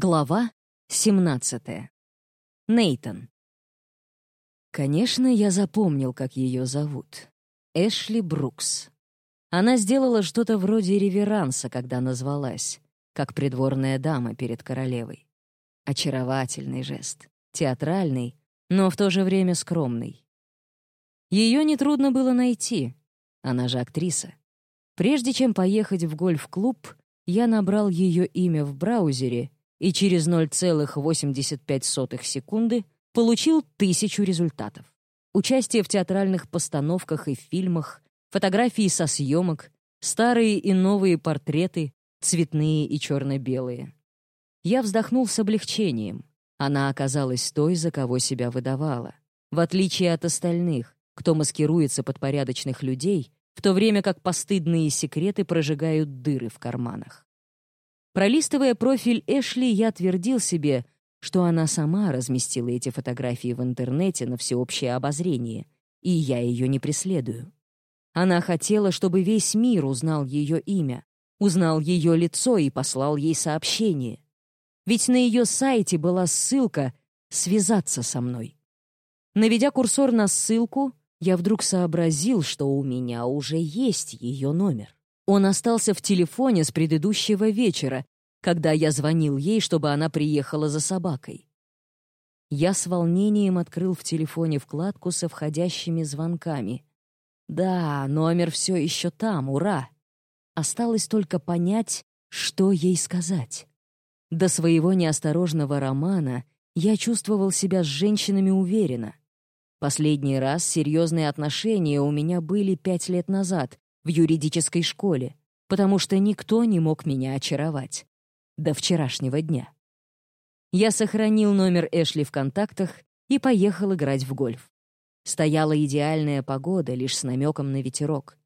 Глава 17. Нейтон. Конечно, я запомнил, как ее зовут. Эшли Брукс. Она сделала что-то вроде реверанса, когда назвалась, как придворная дама перед королевой. Очаровательный жест, театральный, но в то же время скромный. Ее нетрудно было найти, она же актриса. Прежде чем поехать в гольф-клуб, я набрал ее имя в браузере — и через 0,85 секунды получил тысячу результатов. Участие в театральных постановках и фильмах, фотографии со съемок, старые и новые портреты, цветные и черно-белые. Я вздохнул с облегчением. Она оказалась той, за кого себя выдавала. В отличие от остальных, кто маскируется под порядочных людей, в то время как постыдные секреты прожигают дыры в карманах. Пролистывая профиль Эшли, я твердил себе, что она сама разместила эти фотографии в интернете на всеобщее обозрение, и я ее не преследую. Она хотела, чтобы весь мир узнал ее имя, узнал ее лицо и послал ей сообщение. Ведь на ее сайте была ссылка «Связаться со мной». Наведя курсор на ссылку, я вдруг сообразил, что у меня уже есть ее номер. Он остался в телефоне с предыдущего вечера, когда я звонил ей, чтобы она приехала за собакой. Я с волнением открыл в телефоне вкладку со входящими звонками. Да, номер все еще там, ура! Осталось только понять, что ей сказать. До своего неосторожного романа я чувствовал себя с женщинами уверенно. Последний раз серьезные отношения у меня были пять лет назад, в юридической школе, потому что никто не мог меня очаровать. До вчерашнего дня. Я сохранил номер Эшли в контактах и поехал играть в гольф. Стояла идеальная погода, лишь с намеком на ветерок.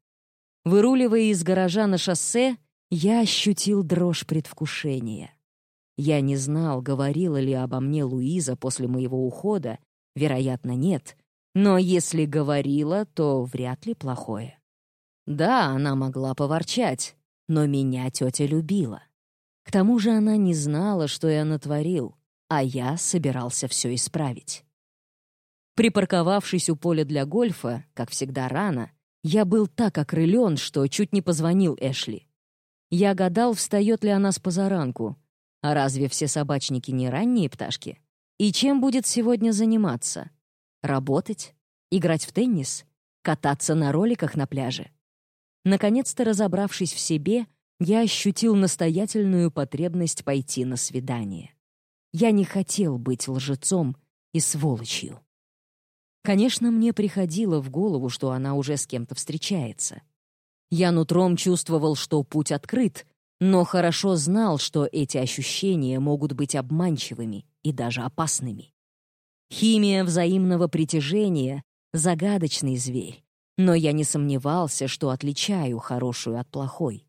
Выруливая из гаража на шоссе, я ощутил дрожь предвкушения. Я не знал, говорила ли обо мне Луиза после моего ухода, вероятно, нет, но если говорила, то вряд ли плохое. Да, она могла поворчать, но меня тетя любила. К тому же она не знала, что я натворил, а я собирался все исправить. Припарковавшись у поля для гольфа, как всегда рано, я был так окрылен, что чуть не позвонил Эшли. Я гадал, встает ли она с позаранку. А разве все собачники не ранние пташки? И чем будет сегодня заниматься? Работать? Играть в теннис? Кататься на роликах на пляже? Наконец-то разобравшись в себе, я ощутил настоятельную потребность пойти на свидание. Я не хотел быть лжецом и сволочью. Конечно, мне приходило в голову, что она уже с кем-то встречается. Я нутром чувствовал, что путь открыт, но хорошо знал, что эти ощущения могут быть обманчивыми и даже опасными. Химия взаимного притяжения — загадочный зверь, но я не сомневался, что отличаю хорошую от плохой.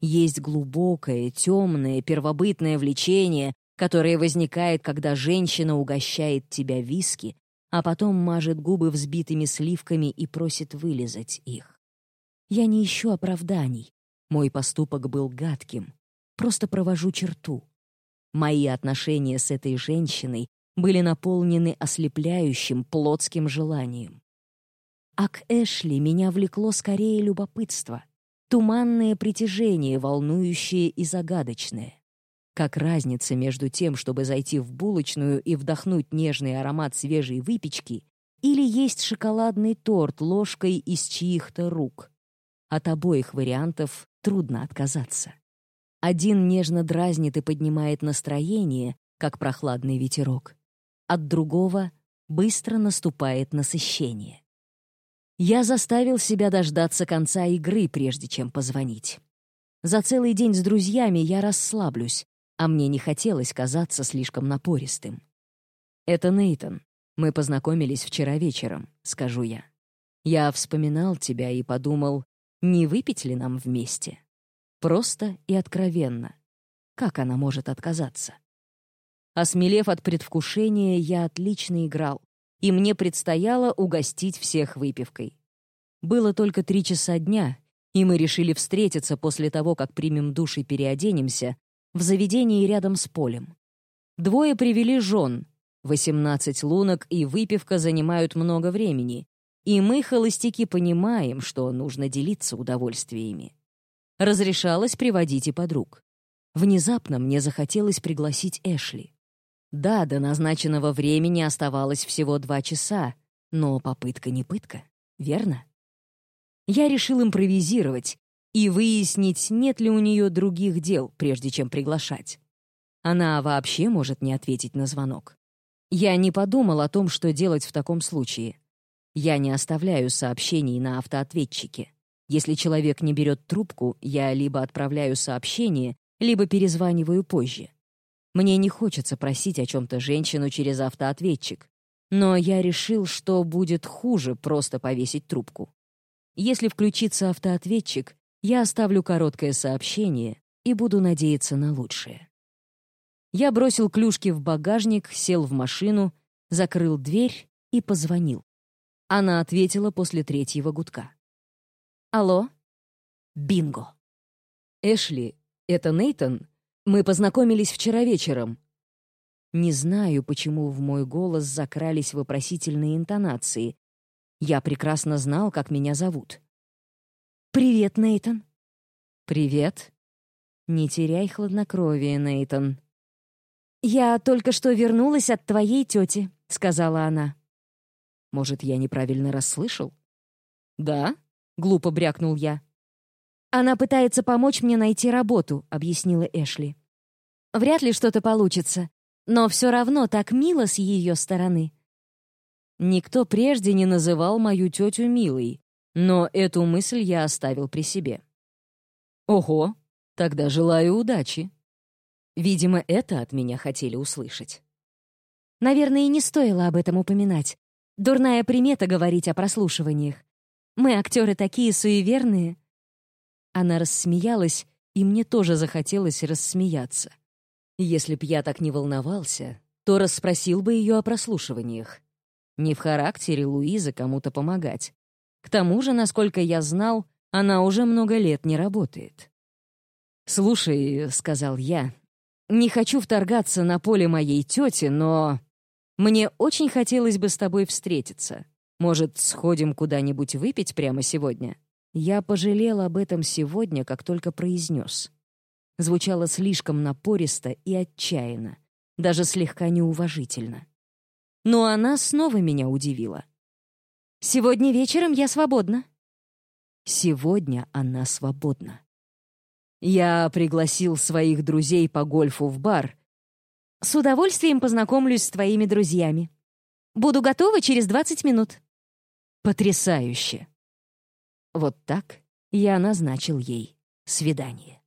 Есть глубокое, темное, первобытное влечение, которое возникает, когда женщина угощает тебя виски, а потом мажет губы взбитыми сливками и просит вылизать их. Я не ищу оправданий. Мой поступок был гадким. Просто провожу черту. Мои отношения с этой женщиной были наполнены ослепляющим плотским желанием. А к Эшли меня влекло скорее любопытство, туманное притяжение, волнующее и загадочное. Как разница между тем, чтобы зайти в булочную и вдохнуть нежный аромат свежей выпечки, или есть шоколадный торт ложкой из чьих-то рук. От обоих вариантов трудно отказаться. Один нежно дразнит и поднимает настроение, как прохладный ветерок. От другого быстро наступает насыщение. Я заставил себя дождаться конца игры, прежде чем позвонить. За целый день с друзьями я расслаблюсь, а мне не хотелось казаться слишком напористым. «Это Нейтон. Мы познакомились вчера вечером», — скажу я. Я вспоминал тебя и подумал, не выпить ли нам вместе? Просто и откровенно. Как она может отказаться? Осмелев от предвкушения, я отлично играл и мне предстояло угостить всех выпивкой. Было только три часа дня, и мы решили встретиться после того, как примем душ и переоденемся, в заведении рядом с полем. Двое привели жен. 18 лунок и выпивка занимают много времени, и мы, холостяки, понимаем, что нужно делиться удовольствиями. Разрешалось приводить и подруг. Внезапно мне захотелось пригласить Эшли. Да, до назначенного времени оставалось всего два часа, но попытка не пытка, верно? Я решил импровизировать и выяснить, нет ли у нее других дел, прежде чем приглашать. Она вообще может не ответить на звонок. Я не подумал о том, что делать в таком случае. Я не оставляю сообщений на автоответчике. Если человек не берет трубку, я либо отправляю сообщение, либо перезваниваю позже. Мне не хочется просить о чем-то женщину через автоответчик, но я решил, что будет хуже просто повесить трубку. Если включится автоответчик, я оставлю короткое сообщение и буду надеяться на лучшее. Я бросил клюшки в багажник, сел в машину, закрыл дверь и позвонил. Она ответила после третьего гудка. «Алло?» «Бинго!» «Эшли, это Нейтон? Мы познакомились вчера вечером». Не знаю, почему в мой голос закрались вопросительные интонации. Я прекрасно знал, как меня зовут. «Привет, Нейтон». «Привет». «Не теряй хладнокровие, Нейтон. «Я только что вернулась от твоей тети», — сказала она. «Может, я неправильно расслышал?» «Да?» — глупо брякнул я. «Она пытается помочь мне найти работу», — объяснила Эшли. «Вряд ли что-то получится, но все равно так мило с ее стороны». Никто прежде не называл мою тетю милой, но эту мысль я оставил при себе. «Ого, тогда желаю удачи», Видимо, это от меня хотели услышать. Наверное, и не стоило об этом упоминать. Дурная примета говорить о прослушиваниях. Мы, актеры, такие суеверные. Она рассмеялась, и мне тоже захотелось рассмеяться. Если б я так не волновался, то расспросил бы ее о прослушиваниях. Не в характере Луизы кому-то помогать. К тому же, насколько я знал, она уже много лет не работает. «Слушай», — сказал я, не хочу вторгаться на поле моей тети, но... Мне очень хотелось бы с тобой встретиться. Может, сходим куда-нибудь выпить прямо сегодня?» Я пожалел об этом сегодня, как только произнес. Звучало слишком напористо и отчаянно, даже слегка неуважительно. Но она снова меня удивила. «Сегодня вечером я свободна». Сегодня она свободна. Я пригласил своих друзей по гольфу в бар. С удовольствием познакомлюсь с твоими друзьями. Буду готова через 20 минут. Потрясающе. Вот так я назначил ей свидание.